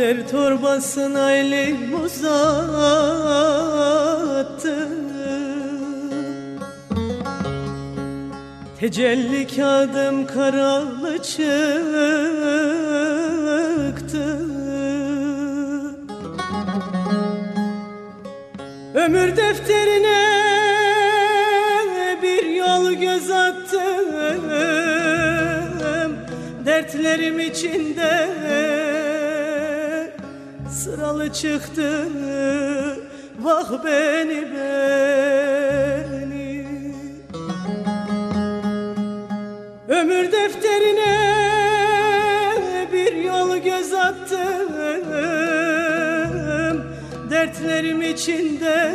Kader torbasına elim uzattı. Tecelli kağıdım karalı çıktı. Ömür defterine bir yol göz attım. Dertlerim içinde çıktı. Vah beni beni. Ömür defterine bir yol göz attım. Dertlerim içinde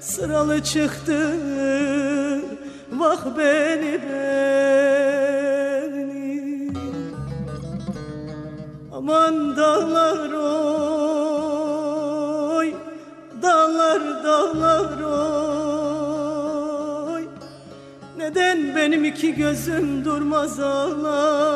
sıralı çıktı İki gözüm durmaz ağlar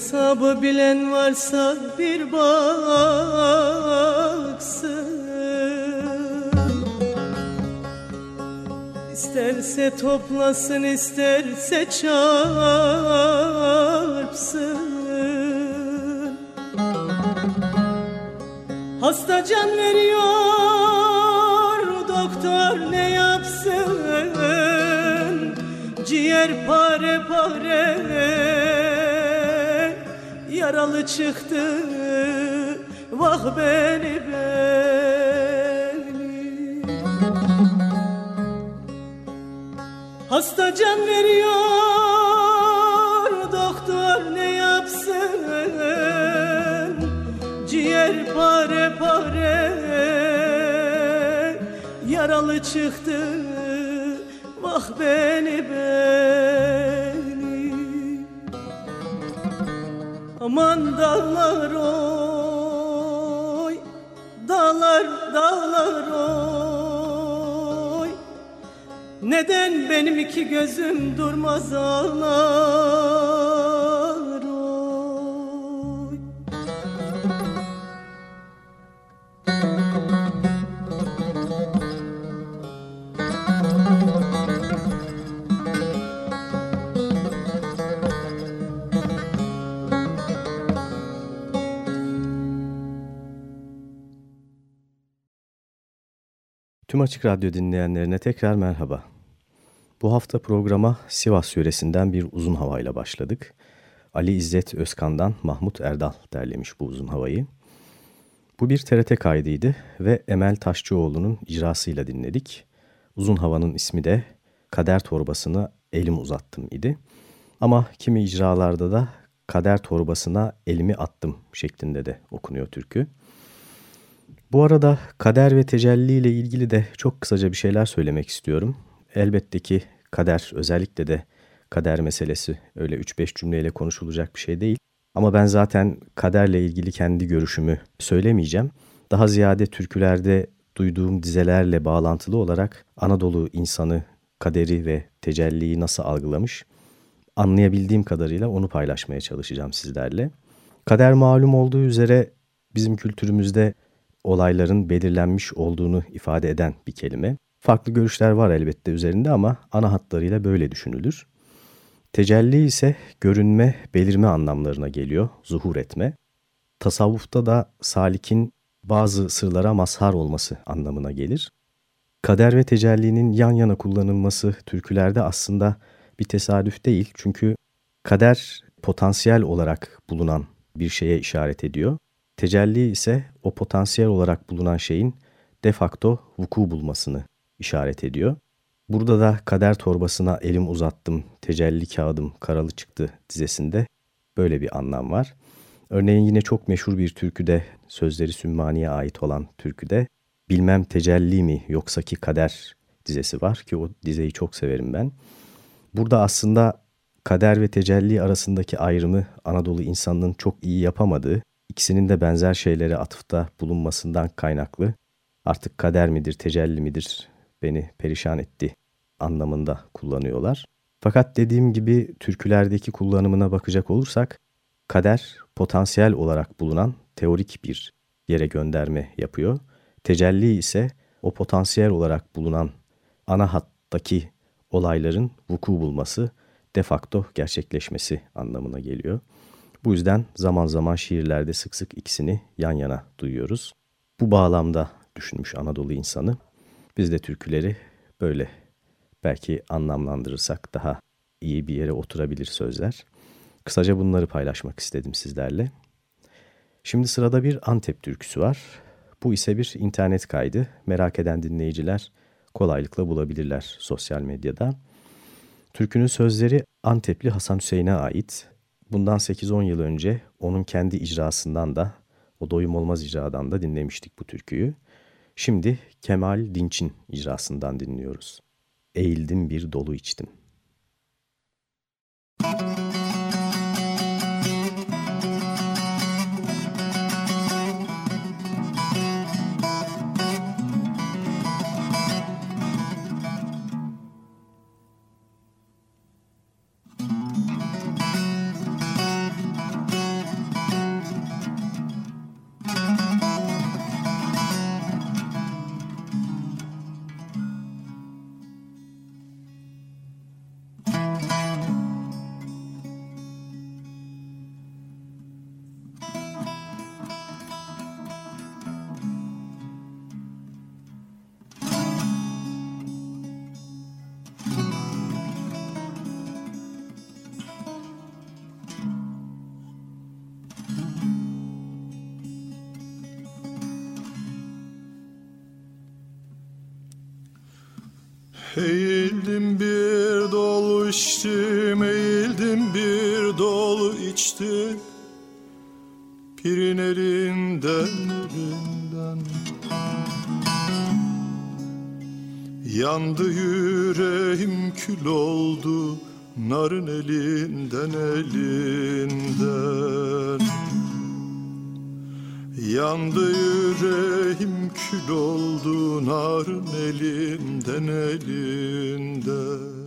hesabı bilen varsa bir baksın. İsterse toplasın isterse çarpsın çıktı dağlar oy. Neden benim iki gözüm durmaz ağlar Tüm Açık Radyo dinleyenlerine tekrar merhaba. Bu hafta programa Sivas yöresinden bir uzun havayla başladık. Ali İzzet Özkan'dan Mahmut Erdal derlemiş bu uzun havayı. Bu bir TRT kaydıydı ve Emel Taşçıoğlu'nun icrasıyla dinledik. Uzun havanın ismi de Kader Torbasına Elim Uzattım idi. Ama kimi icralarda da Kader Torbasına Elimi Attım şeklinde de okunuyor türkü. Bu arada kader ve tecelli ile ilgili de çok kısaca bir şeyler söylemek istiyorum. Elbette ki kader özellikle de kader meselesi öyle 3-5 cümleyle konuşulacak bir şey değil. Ama ben zaten kaderle ilgili kendi görüşümü söylemeyeceğim. Daha ziyade türkülerde duyduğum dizelerle bağlantılı olarak Anadolu insanı kaderi ve tecelliyi nasıl algılamış anlayabildiğim kadarıyla onu paylaşmaya çalışacağım sizlerle. Kader malum olduğu üzere bizim kültürümüzde olayların belirlenmiş olduğunu ifade eden bir kelime. Farklı görüşler var elbette üzerinde ama ana hatlarıyla böyle düşünülür. Tecelli ise görünme, belirme anlamlarına geliyor, zuhur etme. Tasavvufta da salikin bazı sırlara mazhar olması anlamına gelir. Kader ve tecellinin yan yana kullanılması türkülerde aslında bir tesadüf değil. Çünkü kader potansiyel olarak bulunan bir şeye işaret ediyor. Tecelli ise o potansiyel olarak bulunan şeyin de facto vuku bulmasını işaret ediyor. Burada da kader torbasına elim uzattım, tecelli kağıdım karalı çıktı dizesinde böyle bir anlam var. Örneğin yine çok meşhur bir türküde, sözleri Sümmani'ye ait olan türküde Bilmem tecelli mi yoksa ki kader dizesi var ki o dizeyi çok severim ben. Burada aslında kader ve tecelli arasındaki ayrımı Anadolu insanının çok iyi yapamadığı ikisinin de benzer şeylere atıfta bulunmasından kaynaklı artık kader midir, tecelli midir beni perişan etti anlamında kullanıyorlar. Fakat dediğim gibi türkülerdeki kullanımına bakacak olursak kader potansiyel olarak bulunan teorik bir yere gönderme yapıyor. Tecelli ise o potansiyel olarak bulunan ana hattaki olayların vuku bulması, de facto gerçekleşmesi anlamına geliyor. Bu yüzden zaman zaman şiirlerde sık sık ikisini yan yana duyuyoruz. Bu bağlamda düşünmüş Anadolu insanı. Biz de türküleri böyle belki anlamlandırırsak daha iyi bir yere oturabilir sözler. Kısaca bunları paylaşmak istedim sizlerle. Şimdi sırada bir Antep türküsü var. Bu ise bir internet kaydı. Merak eden dinleyiciler kolaylıkla bulabilirler sosyal medyada. Türkünün sözleri Antepli Hasan Hüseyin'e ait. Bundan 8-10 yıl önce onun kendi icrasından da, o doyum olmaz icradan da dinlemiştik bu türküyü. Şimdi Kemal Dinç'in icrasından dinliyoruz. Eğildim bir dolu içtim. Eğildim bir dolu içtim, eğildim bir dolu içtim. Pirin elinden elinden. Yandı yüreğim kül oldu Narın elinden elinden. Yandı yüreğim kül oldu narın elinden elinden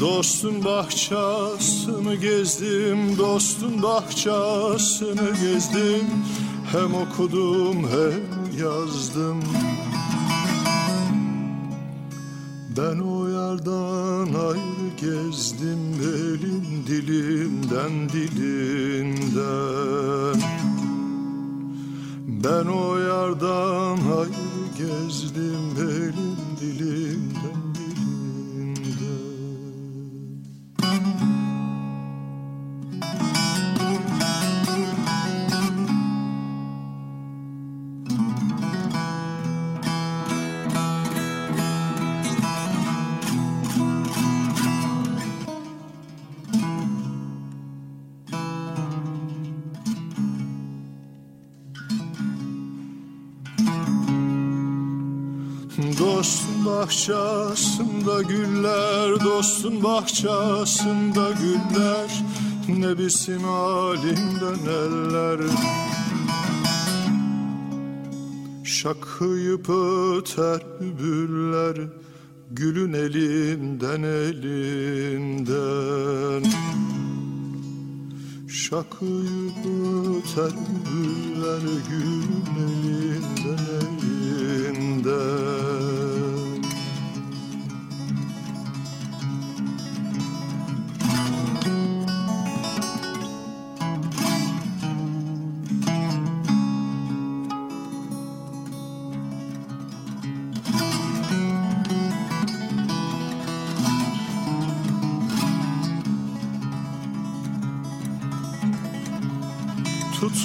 Dostun bahçesini gezdim, dostun bahçesini gezdim. Hem okudum hem yazdım Ben o yardan ayrı gezdim elin dilimden dilinden. Ben o yardan ayrı gezdim elin dostun bahçesinde güller Ne bilsin halimden eller Şakıyıp öter bülbüller Gülün elinden elinden. Şakıyıp öter bülbüller Gülün elinden elinden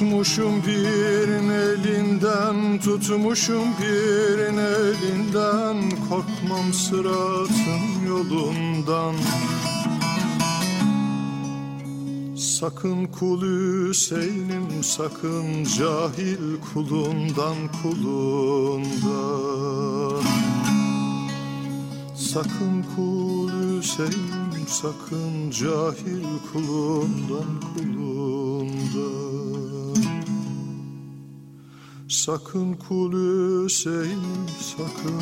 Tutmuşum birin elinden, tutmuşum birin elinden. Korkmam sıratın yolundan. Sakın kul Hüseyin'im sakın cahil kulundan kulundan. Sakın kul Hüseyin'im sakın cahil kulundan kulundan Sakın kul Hüseyin sakın.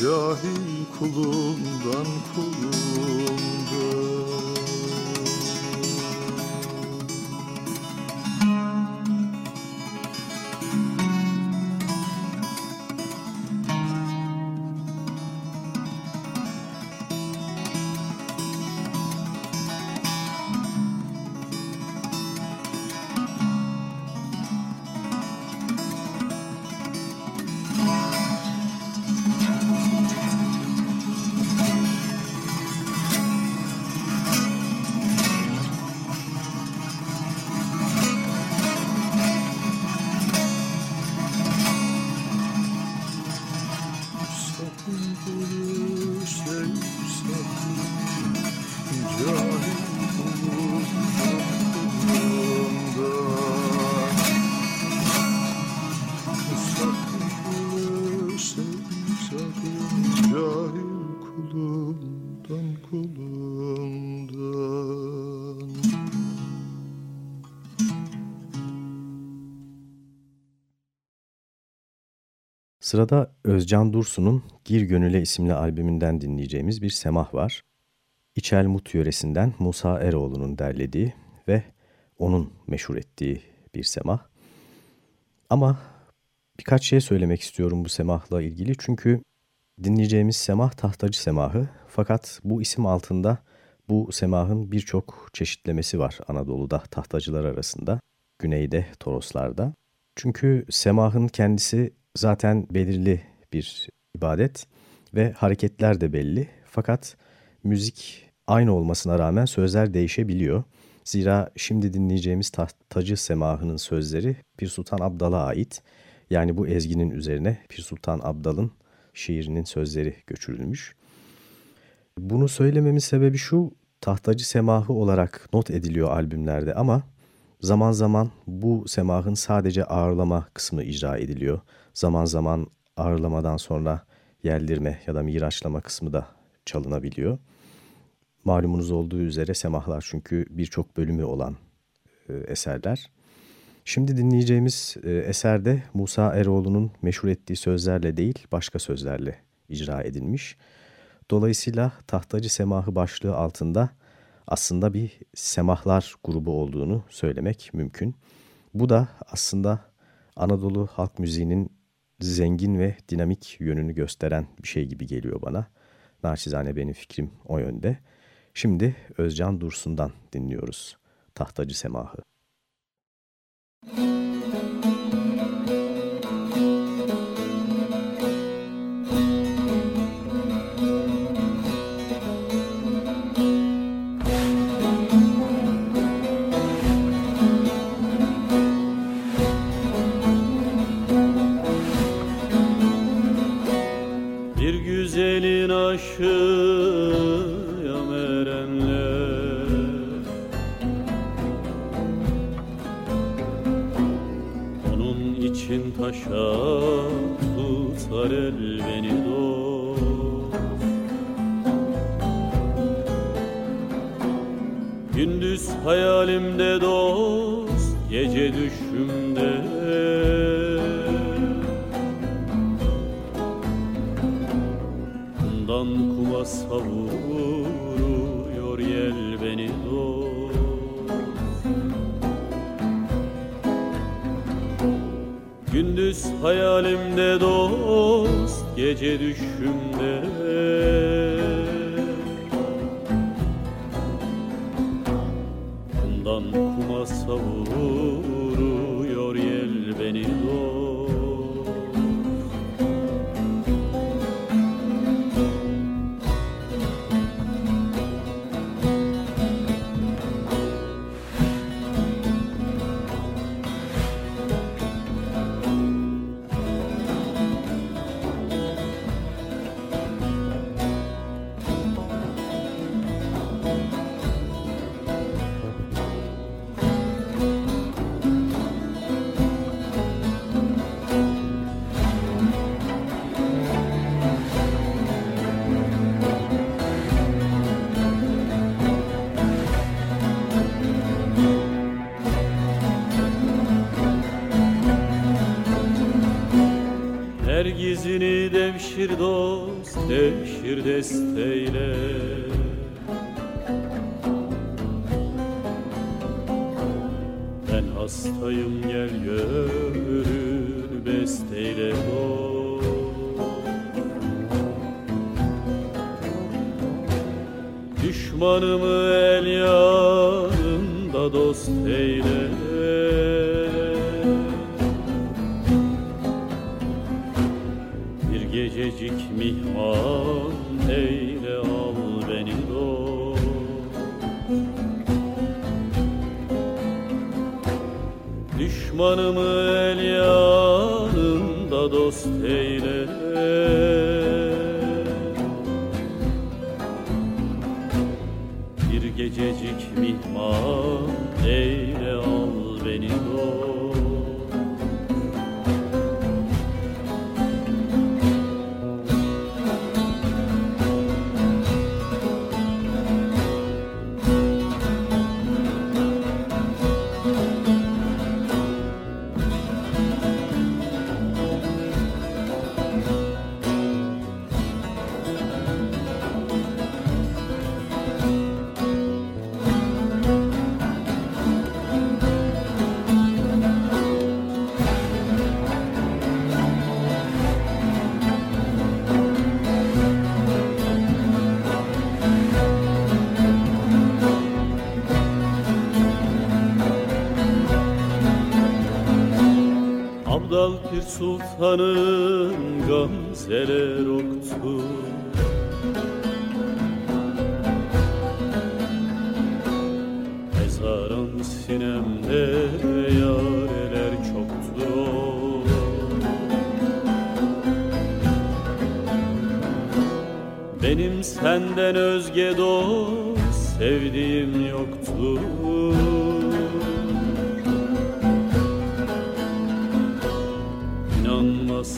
Cahil kulundan kulundan Sırada Özcan Dursun'un Gir Gönüle isimli albümünden dinleyeceğimiz bir semah var. İçel Mut yöresinden Musa Eroğlu'nun derlediği ve onun meşhur ettiği bir semah. Ama birkaç şey söylemek istiyorum bu semahla ilgili. Çünkü dinleyeceğimiz semah tahtacı semahı. Fakat bu isim altında bu semahın birçok çeşitlemesi var Anadolu'da tahtacılar arasında. Güneyde, Toroslarda. Çünkü semahın kendisi zaten belirli bir ibadet ve hareketler de belli. Fakat müzik aynı olmasına rağmen sözler değişebiliyor. Zira şimdi dinleyeceğimiz Tahtacı Semahı'nın sözleri bir Sultan Abdal'a ait. Yani bu ezginin üzerine Pir Sultan Abdal'ın şiirinin sözleri göçürülmüş. Bunu söylememin sebebi şu, tahtacı semahı olarak not ediliyor albümlerde ama zaman zaman bu semahın sadece ağırlama kısmı icra ediliyor. Zaman zaman ağırlamadan sonra yerdirme ya da miraçlama kısmı da çalınabiliyor. Malumunuz olduğu üzere semahlar çünkü birçok bölümü olan e, eserler. Şimdi dinleyeceğimiz e, eserde Musa Eroğlu'nun meşhur ettiği sözlerle değil başka sözlerle icra edilmiş. Dolayısıyla Tahtacı Semahı başlığı altında aslında bir semahlar grubu olduğunu söylemek mümkün. Bu da aslında Anadolu halk müziğinin zengin ve dinamik yönünü gösteren bir şey gibi geliyor bana. Naçizane benim fikrim o yönde. Şimdi Özcan Dursun'dan dinliyoruz Tahtacı Semahı. Bir hayalimde dost Gece düşümde. Kumdan kuma savuruyor yel beni dost. Gündüz hayalimde dost Gece düşümde kuma savuruyor mihman eyle al beni dost. Düşmanımı el yanında dost eyle. Bir gececik mihman eyle al beni dost sultanım gamzeler oktu Mezaran sinemde yareler çoktu. Benim senden özge dost sevdiğim yoktu.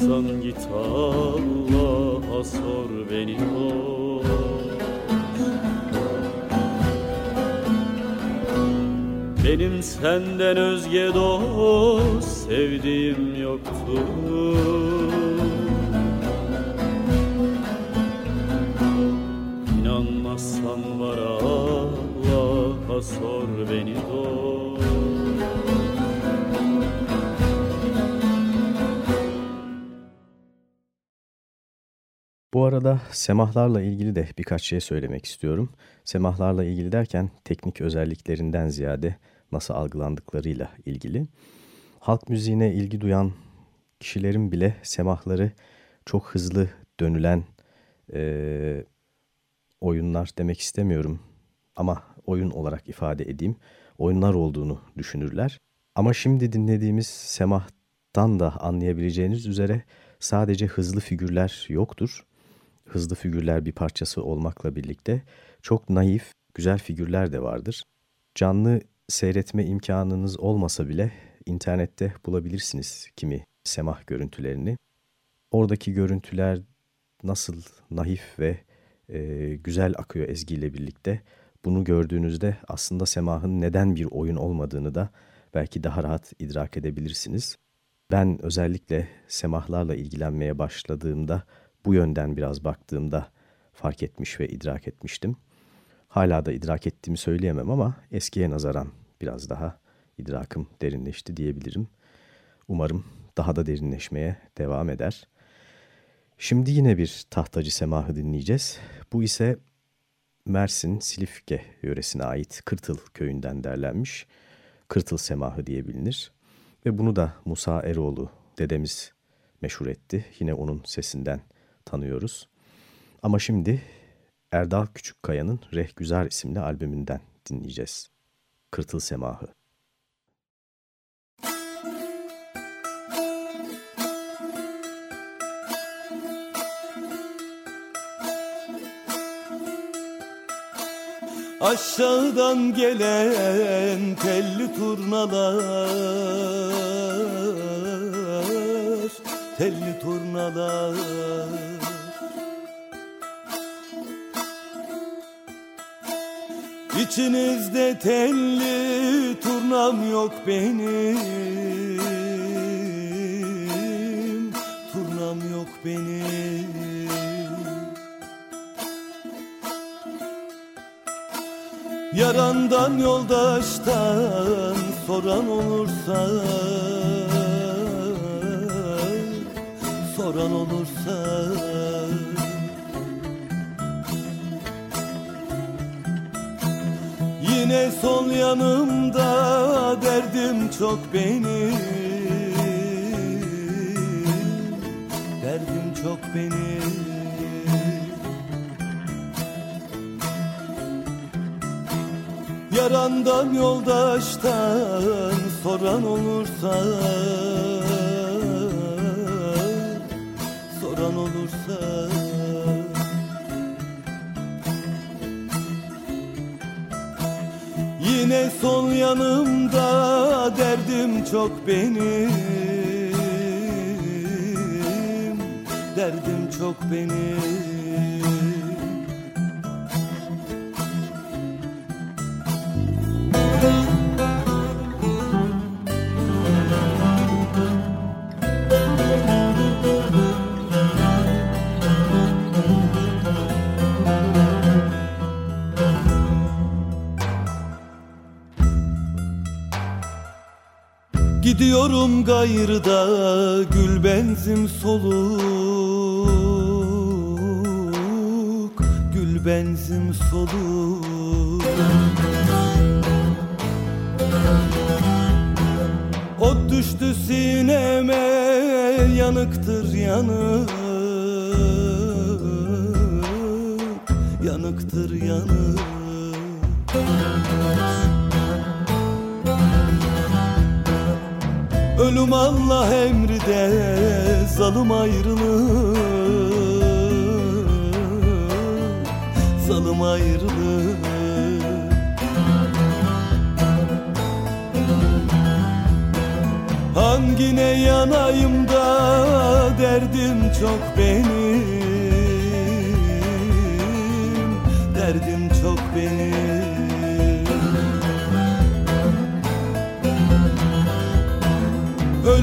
İnanmazsan git Allah'a sor beni o Benim senden özge dost sevdiğim yoktur. İnanmazsan var Allah'a sor beni dost Bu arada semahlarla ilgili de birkaç şey söylemek istiyorum. Semahlarla ilgili derken teknik özelliklerinden ziyade nasıl algılandıklarıyla ilgili. Halk müziğine ilgi duyan kişilerin bile semahları çok hızlı dönülen e, oyunlar demek istemiyorum ama oyun olarak ifade edeyim. Oyunlar olduğunu düşünürler. Ama şimdi dinlediğimiz semahtan da anlayabileceğiniz üzere sadece hızlı figürler yoktur. Hızlı figürler bir parçası olmakla birlikte çok naif, güzel figürler de vardır. Canlı seyretme imkanınız olmasa bile internette bulabilirsiniz kimi semah görüntülerini. Oradaki görüntüler nasıl naif ve e, güzel akıyor ezgiyle birlikte. Bunu gördüğünüzde aslında semahın neden bir oyun olmadığını da belki daha rahat idrak edebilirsiniz. Ben özellikle semahlarla ilgilenmeye başladığımda bu yönden biraz baktığımda fark etmiş ve idrak etmiştim. Hala da idrak ettiğimi söyleyemem ama eskiye nazaran biraz daha idrakım derinleşti diyebilirim. Umarım daha da derinleşmeye devam eder. Şimdi yine bir tahtacı semahı dinleyeceğiz. Bu ise Mersin Silifke yöresine ait Kırtıl köyünden derlenmiş. Kırtıl semahı diye bilinir. Ve bunu da Musa Eroğlu dedemiz meşhur etti. Yine onun sesinden tanıyoruz. Ama şimdi Erdal Küçükkaya'nın Rehgüzar isimli albümünden dinleyeceğiz. Kırtıl Semahı. Aşağıdan gelen telli turnalar Telli turnalar. İçinizde telli turnam yok benim. Turnam yok benim. Yarandan yoldaştan soran olursa Soran olursa. Yine sol yanımda derdim çok benim. Derdim çok benim. Yarandan yoldaştan soran olursa Soran olursa. Yine sol yanımda derdim çok benim. Derdim çok benim Gidiyorum gayrıda gül benzim soluk. Gül benzim soluk. Ot düştü sineme yanıktır yanık. Yanıktır yanık Ölüm Allah emride zalım ayrılır. Zalım ayrılır. Hangine yanayım da derdim çok benim. Derdim çok benim.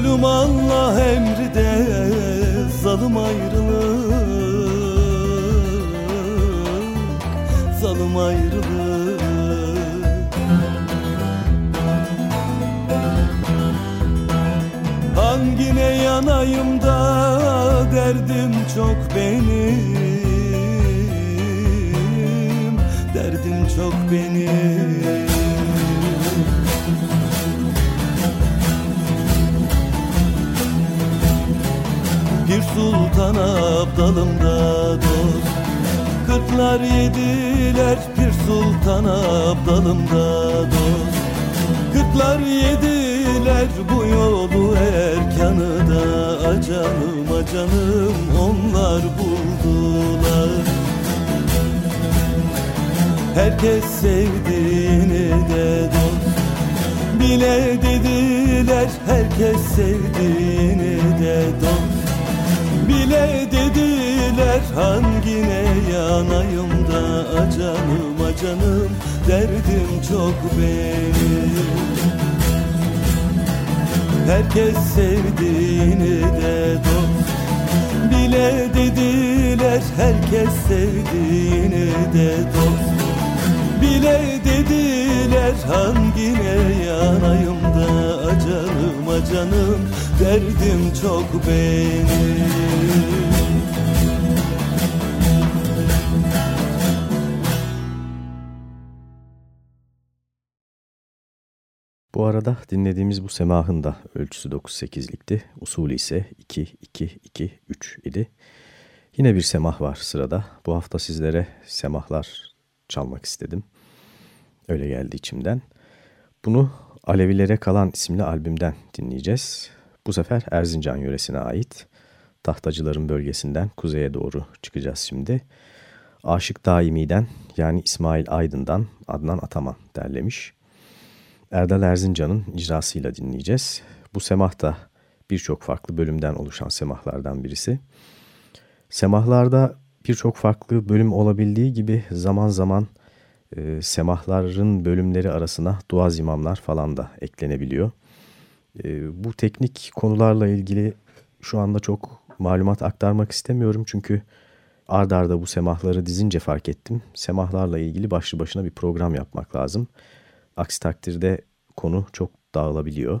Ölüm Allah emri de zalim ayrılık Zalim ayrılık. Hangine yanayım da derdim çok benim Derdim çok benim sultan abdalımda dost. Kırklar yediler bir sultan abdalımda dost. Kırklar yediler bu yolu erkanı da Acanım acanım onlar buldular. Herkes sevdiğini de dost. Bile dediler herkes sevdiğini de dost Bile dediler hangine yanayım da Acanım acanım derdim çok benim. Herkes sevdiğini de dost Bile dediler herkes sevdiğini de dost Bile dediler hangine yanayım da Acanım acanım derdim çok benim Bu arada dinlediğimiz bu semahın da ölçüsü 9-8'likti. Usulü ise 2-2-2-3 idi. Yine bir semah var sırada. Bu hafta sizlere semahlar çalmak istedim. Öyle geldi içimden. Bunu Alevilere Kalan isimli albümden dinleyeceğiz. Bu sefer Erzincan yöresine ait. Tahtacıların bölgesinden kuzeye doğru çıkacağız şimdi. Aşık Daimi'den yani İsmail Aydın'dan Adnan Ataman derlemiş. Erdal Erzincan'ın icrasıyla dinleyeceğiz. Bu semah da birçok farklı bölümden oluşan semahlardan birisi. Semahlarda birçok farklı bölüm olabildiği gibi zaman zaman e, semahların bölümleri arasına dua zimamlar falan da eklenebiliyor. E, bu teknik konularla ilgili şu anda çok malumat aktarmak istemiyorum çünkü ard arda bu semahları dizince fark ettim. Semahlarla ilgili başlı başına bir program yapmak lazım. Aksi takdirde konu çok dağılabiliyor.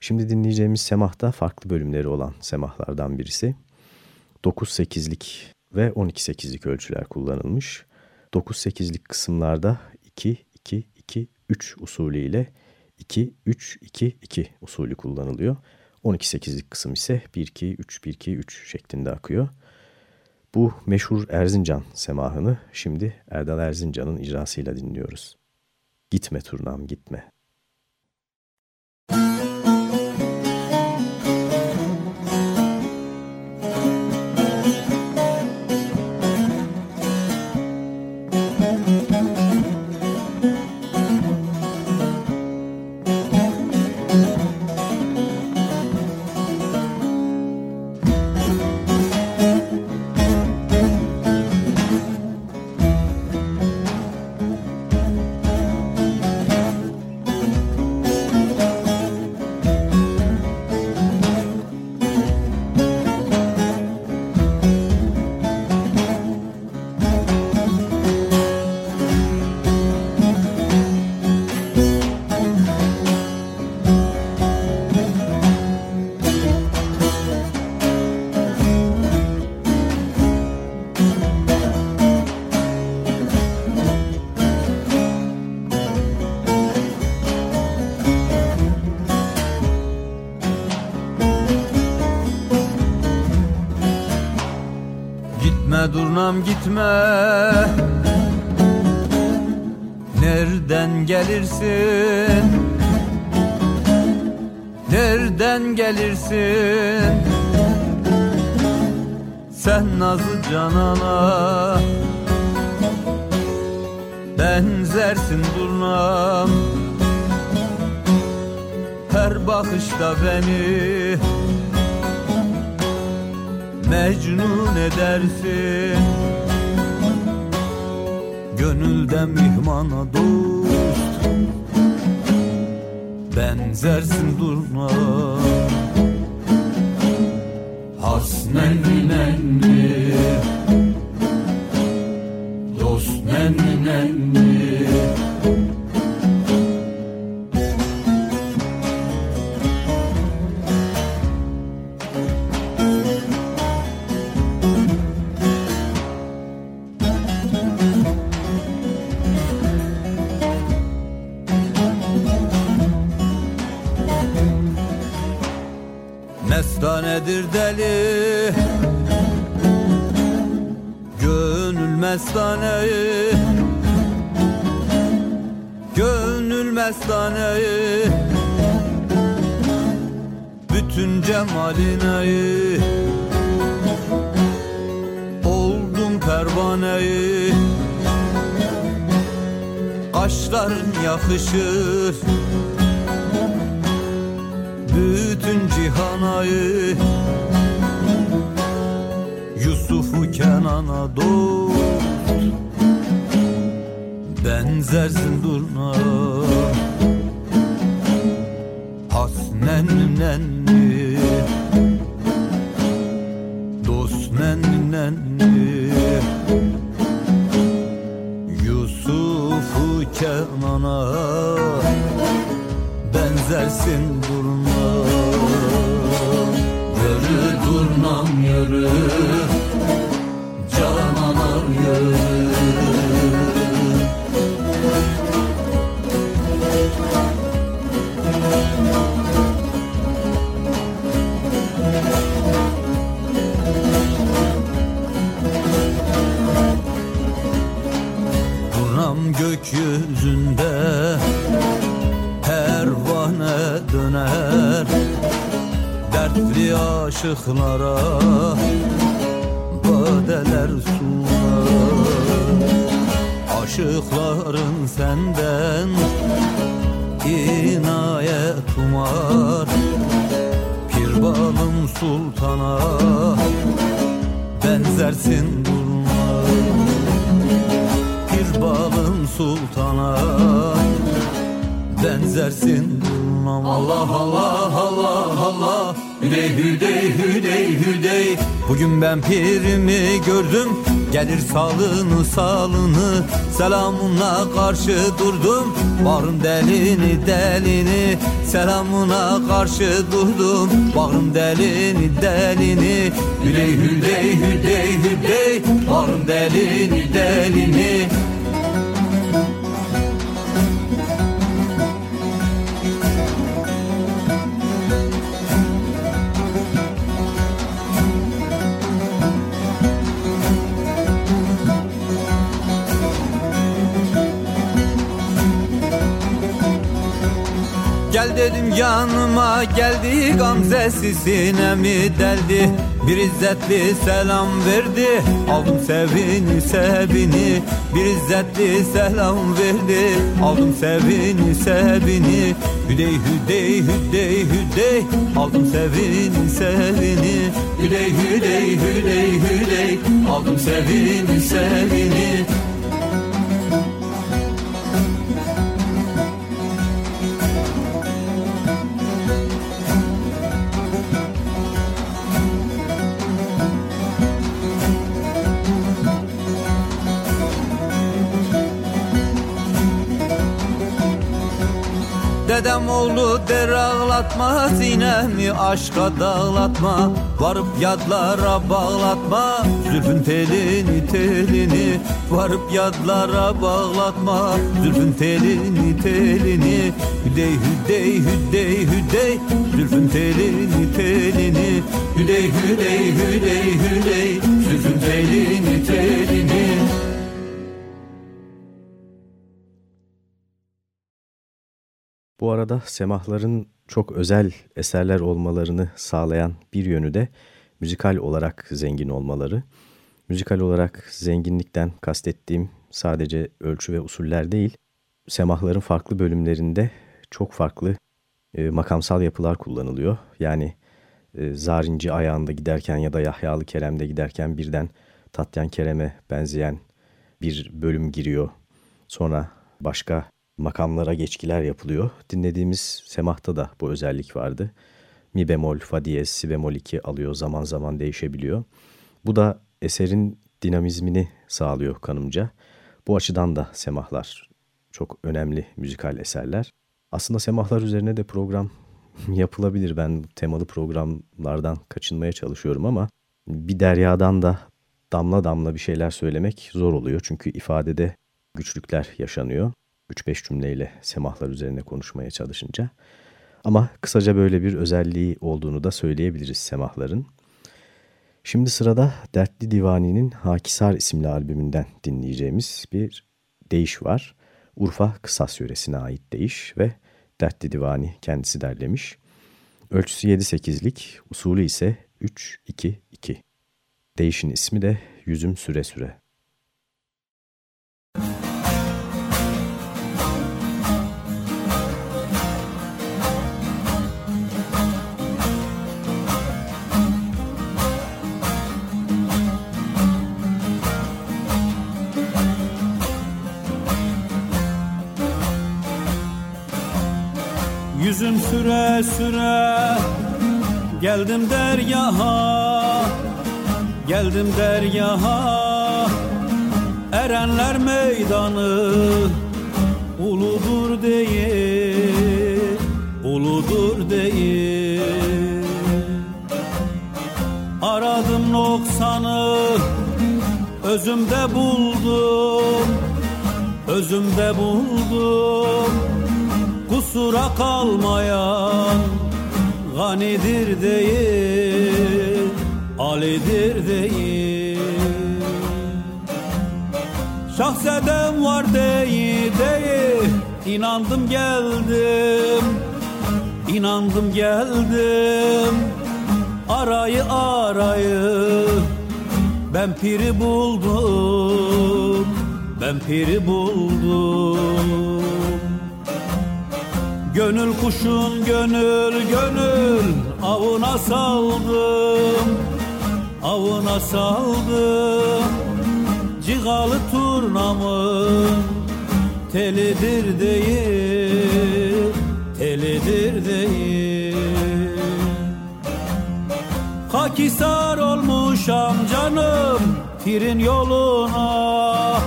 Şimdi dinleyeceğimiz semah da farklı bölümleri olan semahlardan birisi. 9-8'lik ve 12-8'lik ölçüler kullanılmış. 9-8'lik kısımlarda 2-2-2-3 usulü ile 2-3-2-2 usulü kullanılıyor. 12-8'lik kısım ise 1-2-3-1-2-3 şeklinde akıyor. Bu meşhur Erzincan semahını şimdi Erdal Erzincan'ın icrasıyla dinliyoruz. Gitme turnam gitme. Gitme durnam gitme. Nereden gelirsin? Nereden gelirsin? Sen nazlı canana Benzersin durnam. Her bakışta beni Mecnun edersin. Gönülden mihmana dost. Benzersin durma Hasnen nenni. Dost nenni nenni mestaneyi. Gönül mestaneyi. Bütün cemaline Oldum pervaneyi. Kaşların yakışır bütün cihanayı Yusuf'u Kenan'a dost Benzersin durna Hasnen nenni karşı durdum Bağrım delini delini. Selamına karşı durdum Bağrım delini delini. Hüdey hüdey hüdey hüdey Bağrım delini delini dedim yanıma geldi gamzesi sinemi deldi? Bir izzetli selam verdi aldım sevini sevini Bir izzetli selam verdi aldım sevini sevini Hüdey hüdey hüdey hüdey aldım sevini sevini Hüdey hüdey hüdey hüdey aldım sevini sevini Oldu der ağlatma Sinemi aşka dağlatma. Varıp yadlara bağlatma Zülfün telini telini. Varıp yadlara bağlatma Zülfün telini telini. Hüdey hüdey hüdey hüdey Zülfün telini telini. Hüdey hüdey hüdey hüdey Zülfün telini telini Bu arada semahların çok özel eserler olmalarını sağlayan bir yönü de müzikal olarak zengin olmaları. Müzikal olarak zenginlikten kastettiğim sadece ölçü ve usuller değil, semahların farklı bölümlerinde çok farklı e, makamsal yapılar kullanılıyor. Yani e, Zarinci ayağında giderken ya da Yahyalı Kerem'de giderken birden Tatyan Kerem'e benzeyen bir bölüm giriyor. Sonra başka makamlara geçkiler yapılıyor. Dinlediğimiz semahta da bu özellik vardı. Mi bemol, fa diyez, si bemol 2 alıyor zaman zaman değişebiliyor. Bu da eserin dinamizmini sağlıyor kanımca. Bu açıdan da semahlar çok önemli müzikal eserler. Aslında semahlar üzerine de program yapılabilir. Ben temalı programlardan kaçınmaya çalışıyorum ama bir deryadan da damla damla bir şeyler söylemek zor oluyor. Çünkü ifadede güçlükler yaşanıyor. 3-5 cümleyle semahlar üzerine konuşmaya çalışınca. Ama kısaca böyle bir özelliği olduğunu da söyleyebiliriz semahların. Şimdi sırada Dertli Divani'nin Hakisar isimli albümünden dinleyeceğimiz bir deyiş var. Urfa Kısas yöresine ait deyiş ve Dertli Divani kendisi derlemiş. Ölçüsü 7-8'lik, usulü ise 3-2-2. Değişin ismi de Yüzüm Süre Süre. Yüzüm süre süre Geldim deryaha Geldim deryaha Erenler meydanı Uludur değil Uludur değil. Aradım noksanı Özümde buldum Özümde buldum kusura kalmayan Ganidir değil, Ali'dir değil. Şahsedem var değil, değil. İnandım geldim, inandım geldim. Arayı arayı ben piri buldum, ben piri buldum Gönül kuşun gönül gönül avına saldım Avına saldım. Cigalı turnamın telidir değil Telidir değil. Hakisar olmuşam canım Pirin yoluna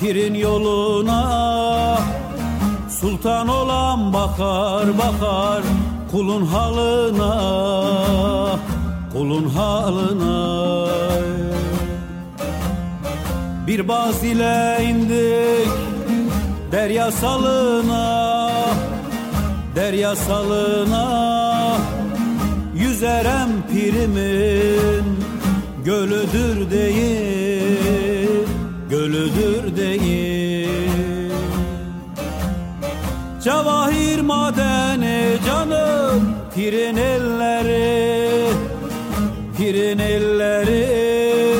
Pirin yoluna Sultan olan bakar bakar kulun halına kulun halına. Bir baz ile indik derya salına derya salına. Yüzerem pirimin gölüdür değil gölüdür Cevahir madeni canım Pirin elleri Pirin elleri.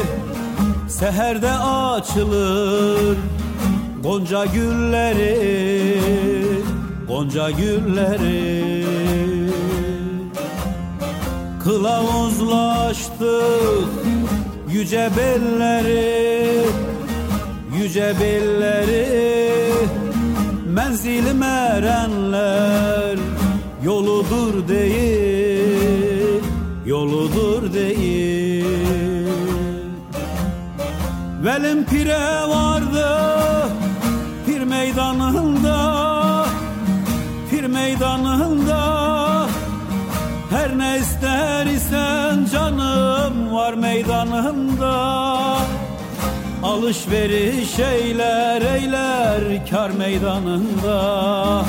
Seherde açılır Gonca gülleri Gonca gülleri. Kılavuzlaştık Yüce belleri Yüce belleri menzilim erenler yoludur değil yoludur değil. Velim pire vardı pir meydanında pir meydanında. Her ne ister isen canım var meydanında Alışveriş eyler eyler kar meydanında.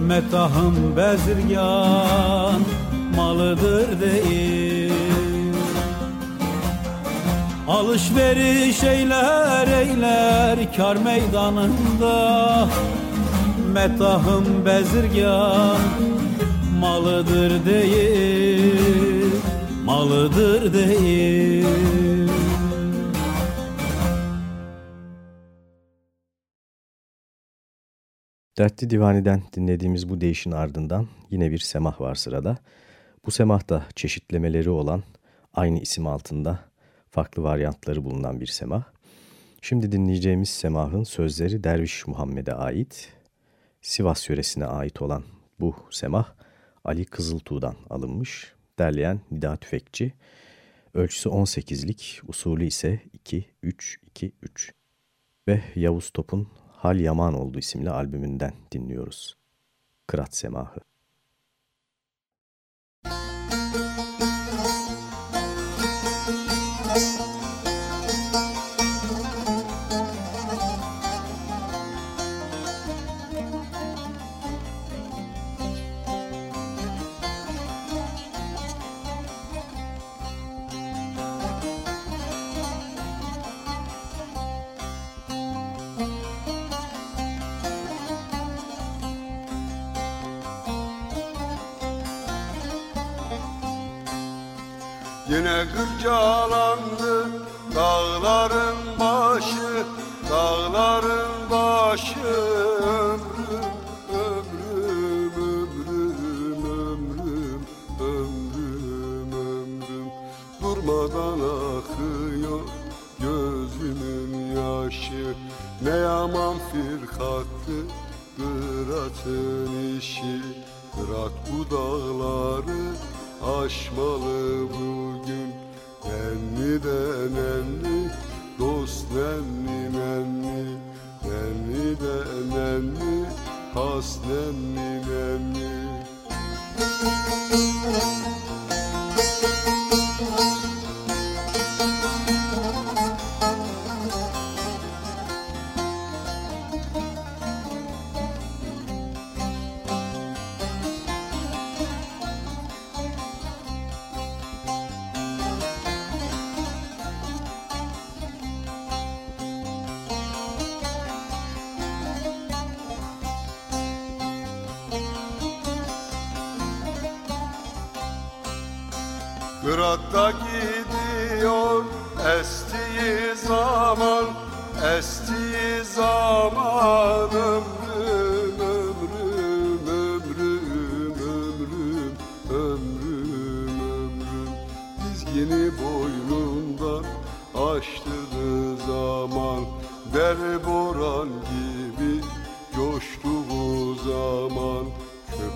Metahım bezirgan malıdır değil. Alışveriş eyler eyler kar meydanında. Metahım bezirgan malıdır değil Malıdır değil Dertli Divani'den dinlediğimiz bu değişin ardından yine bir semah var sırada. Bu semah da çeşitlemeleri olan aynı isim altında farklı varyantları bulunan bir semah. Şimdi dinleyeceğimiz semahın sözleri Derviş Muhammed'e ait. Sivas yöresine ait olan bu semah Ali Kızıltuğ'dan alınmış. Derleyen Nida Tüfekçi. Ölçüsü 18'lik, usulü ise 2-3-2-3. Ve Yavuz Top'un Hal Yaman oldu isimli albümünden dinliyoruz. Kırat Semahı. Yine kırcalandı dağların başı Dağların başı. Ömrüm Ömrüm, ömrüm, ömrüm Ömrüm, Durmadan akıyor gözümün yaşı. Ne yaman firkattı Kıratın işi. Kırat bu dağları aşmalı Nenni de nenni dost nenni nenni? Nenni de nenni? Has nenni nenni? Kıratta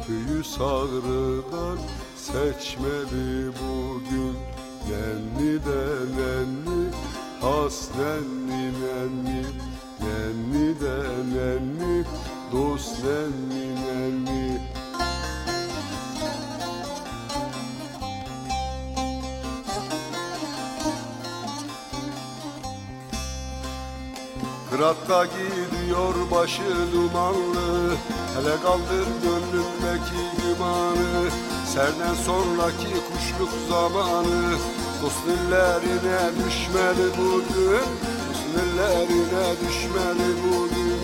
Köpüğü sağrıdan seçmeli bugün. Nenni de nenni has nenni nenni. Nenni de nenni dost nenni nenni Kıratta gidiyor başı dumanlı. Hele kaldır gönlümdeki gümanı. Serden sonraki kuşluk zamanı. Dostillerine düşmeli bugün. Dostillerine düşmeli bugün.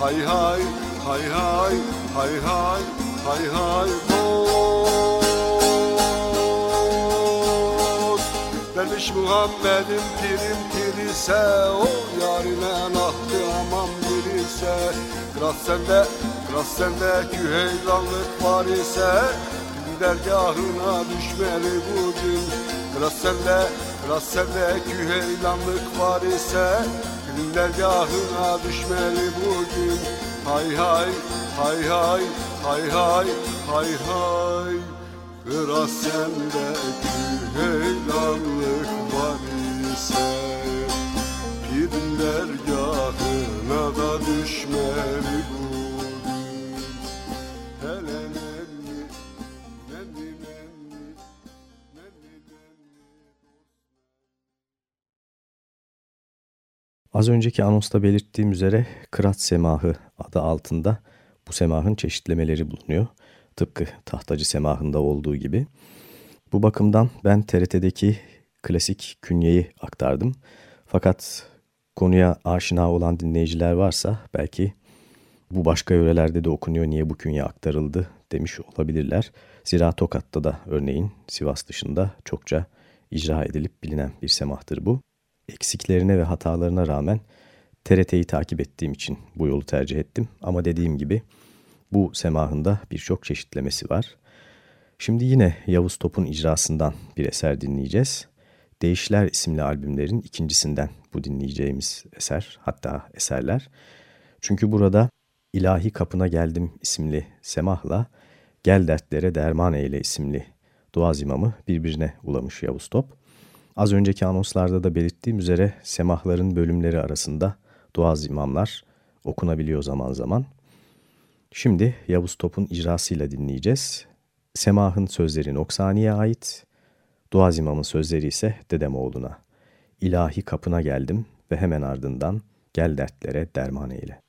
Hay hay hay hay hay hay hay hay. Dost Derviş Muhammed'in pirim pirise O yarine nahtı aman bilirse. Kırat sende, kırat sende küheylanlık var ise dergahına düşmeli bugün Kırat sende, kırat sende küheylanlık var ise dergahına düşmeli bugün Hay hay, hay hay, hay hay, hay hay. Kırat sende küheylanlık var ise dergahına da düşmeli bugün Az önceki anosta belirttiğim üzere Kırat Semahı adı altında bu semahın çeşitlemeleri bulunuyor. Tıpkı Tahtacı Semahı'nda olduğu gibi. Bu bakımdan ben TRT'deki klasik künyeyi aktardım. Fakat konuya aşina olan dinleyiciler varsa belki bu başka yörelerde de okunuyor niye bu künye aktarıldı demiş olabilirler. Zira Tokat'ta da örneğin Sivas dışında çokça icra edilip bilinen bir semahtır bu. Eksiklerine ve hatalarına rağmen TRT'yi takip ettiğim için bu yolu tercih ettim. Ama dediğim gibi bu semahında birçok çeşitlemesi var. Şimdi yine Yavuz Top'un icrasından bir eser dinleyeceğiz. Değişler isimli albümlerin ikincisinden bu dinleyeceğimiz eser, hatta eserler. Çünkü burada İlahi Kapına Geldim isimli semahla Gel Dertlere Derman Eyle isimli dua zimamı birbirine ulamış Yavuz Top. Az önceki anonslarda da belirttiğim üzere semahların bölümleri arasında dua zimamlar okunabiliyor zaman zaman. Şimdi Yavuz Top'un icrasıyla dinleyeceğiz. Semah'ın sözleri Noksani'ye ait, dua zimamın sözleri ise Dedemoğlu'na. İlahi kapına geldim ve hemen ardından gel dertlere derman eyle.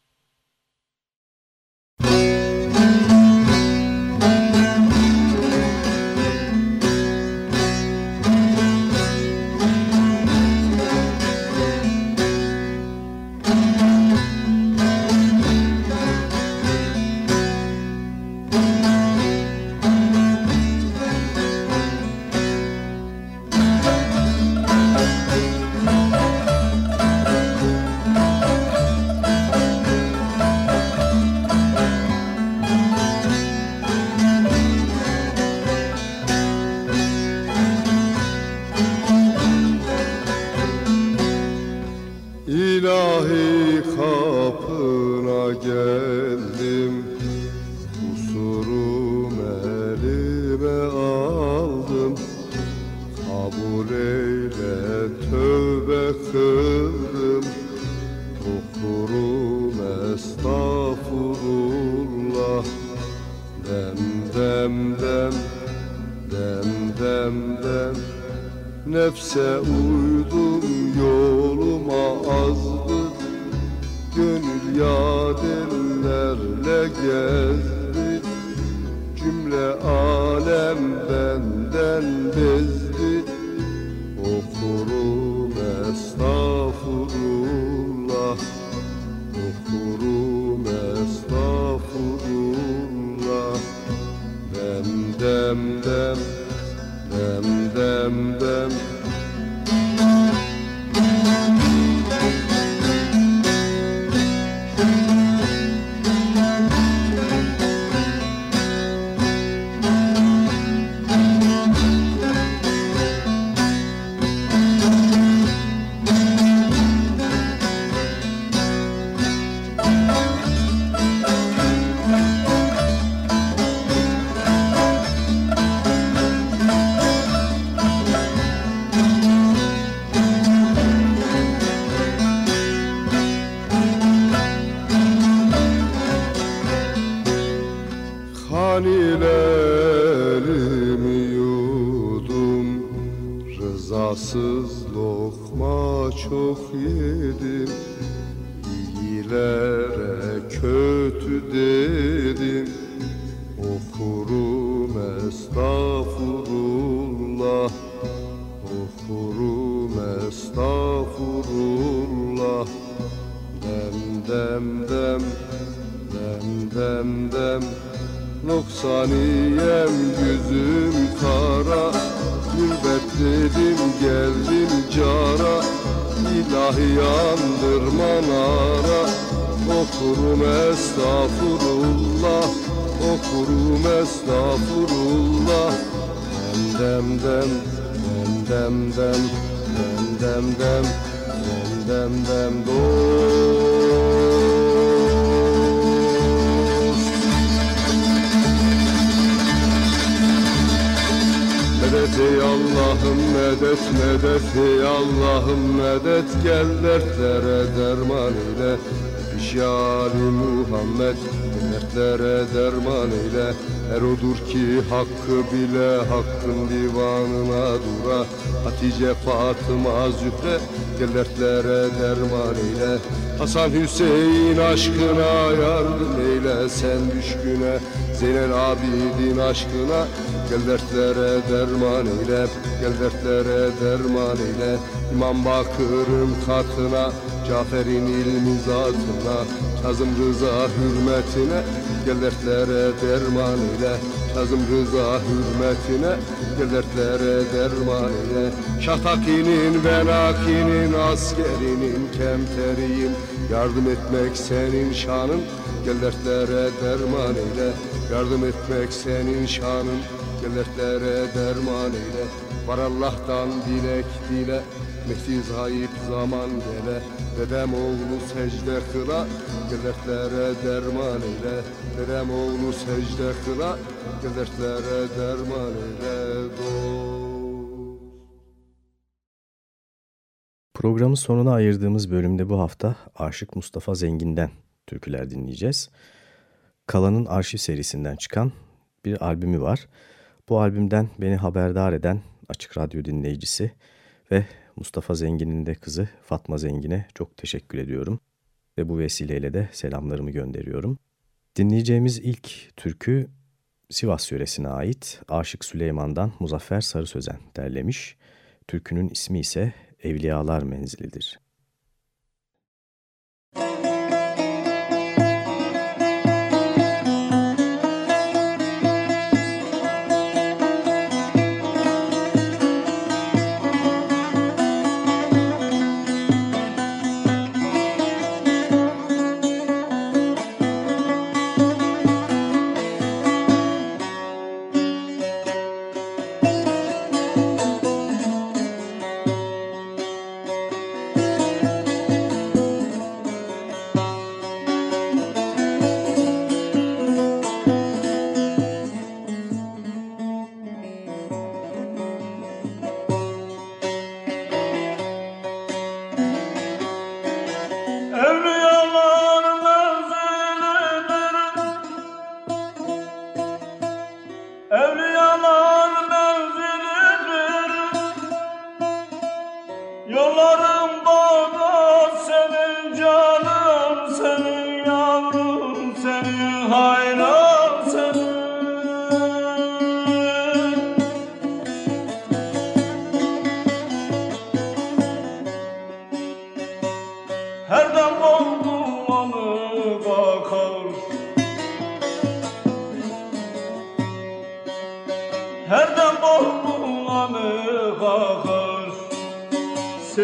dem dem dem dem dem. Noksaniyem yüzüm kara. Gülbetledim geldim cara. İlahi yandırma nara Okurum estağfurullah. Okurum estağfurullah. Dem dem dem dem dem dem dem dem, dem dem dem dost Medet ey Allah'ım medet medet ey Allah'ım medet Gel dertlere derman ile. Pişari Muhammed. Hakkı bile hakkın divanına dura. Hatice Fatıma Zühre Gel dertlere derman eyle. Hasan Hüseyin aşkına yardım eyle Sen düşküne. Zeynel Abidin aşkına Gel dertlere derman eyle. Gel dertlere derman eyle. İmam Bakır'ın katına Cafer'in ilmi zatına Kazım Rıza hürmetine Gel dertlere derman ile Kazım Rıza hürmetine. Gel dertlere derman ile Şahtaki'nin velakinin askerinin kemteriyim. Yardım etmek senin şanın. Gel dertlere derman ile Yardım etmek senin şanın. Gel dertlere derman eyle Var Allah'tan dilek dile Mehdi zayıf zaman gele Dedem oğlu secde kıla Gel dertlere derman eyle Dedem oğlu secde kıla Gel dertlere derman eyle Programın sonuna ayırdığımız bölümde bu hafta Aşık Mustafa Zengin'den türküler dinleyeceğiz. Kalan'ın arşiv serisinden çıkan bir albümü var. Bu albümden beni haberdar eden Açık Radyo dinleyicisi ve Mustafa Zengin'in de kızı Fatma Zengin'e çok teşekkür ediyorum. Ve bu vesileyle de selamlarımı gönderiyorum. Dinleyeceğimiz ilk türkü Sivas yöresine ait Aşık Süleyman'dan Muzaffer Sarı Sözen derlemiş. Türkünün ismi ise Evliyalar Menzilidir.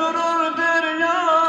durur bir yar.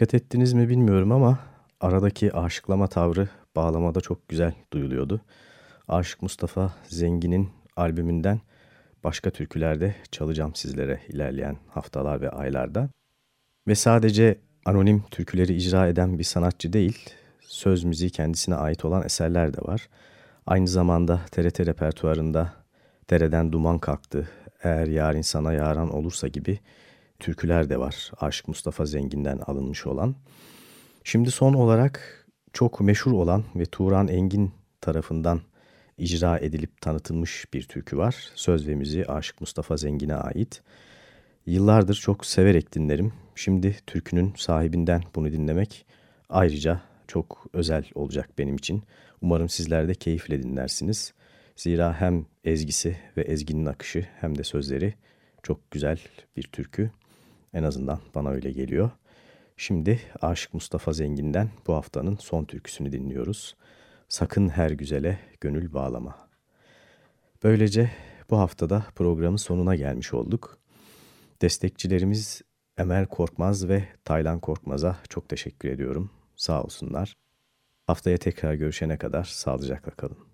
Dikkat ettiniz mi bilmiyorum ama aradaki aşıklama tavrı bağlamada çok güzel duyuluyordu. Aşık Mustafa Zengin'in albümünden başka türkülerde çalacağım sizlere ilerleyen haftalar ve aylarda. Ve sadece anonim türküleri icra eden bir sanatçı değil, söz müziği kendisine ait olan eserler de var. Aynı zamanda TRT repertuarında Dereden Duman Kalktı, Eğer Yarın Sana Yaran Olursa gibi türküler de var. Aşık Mustafa Zengin'den alınmış olan. Şimdi son olarak çok meşhur olan ve Turan Engin tarafından icra edilip tanıtılmış bir türkü var. Söz ve müziği Aşık Mustafa Zengin'e ait. Yıllardır çok severek dinlerim. Şimdi türkünün sahibinden bunu dinlemek ayrıca çok özel olacak benim için. Umarım sizler de keyifle dinlersiniz. Zira hem ezgisi ve ezginin akışı hem de sözleri çok güzel bir türkü. En azından bana öyle geliyor. Şimdi Aşık Mustafa Zengin'den bu haftanın son türküsünü dinliyoruz. Sakın her güzele gönül bağlama. Böylece bu haftada programın sonuna gelmiş olduk. Destekçilerimiz Emel Korkmaz ve Taylan Korkmaz'a çok teşekkür ediyorum. Sağ olsunlar. Haftaya tekrar görüşene kadar sağlıcakla kalın.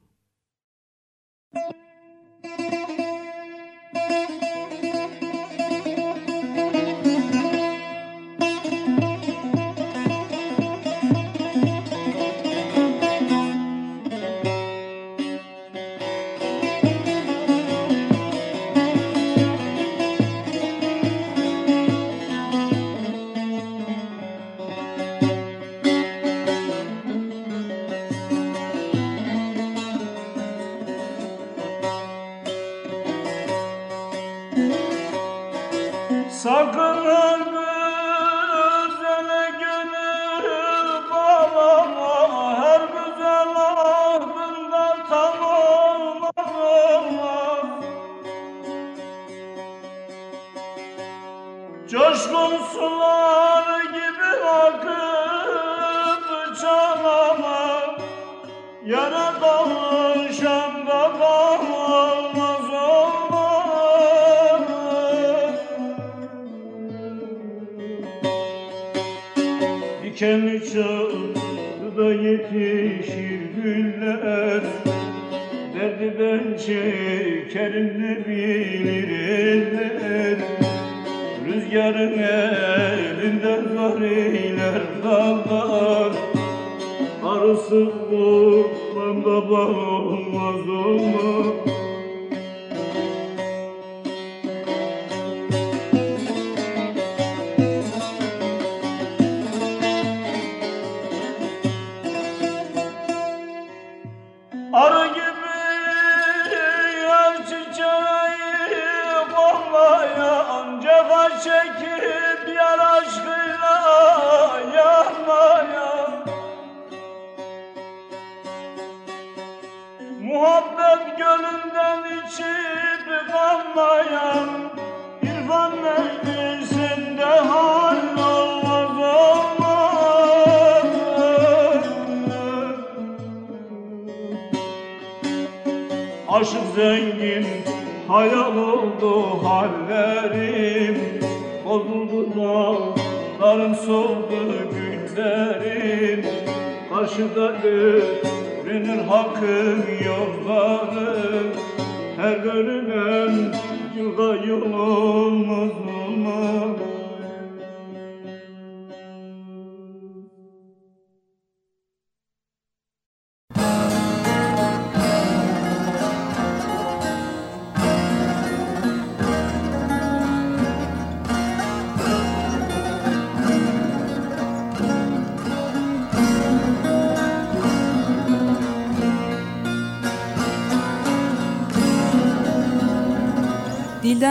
halkı uh,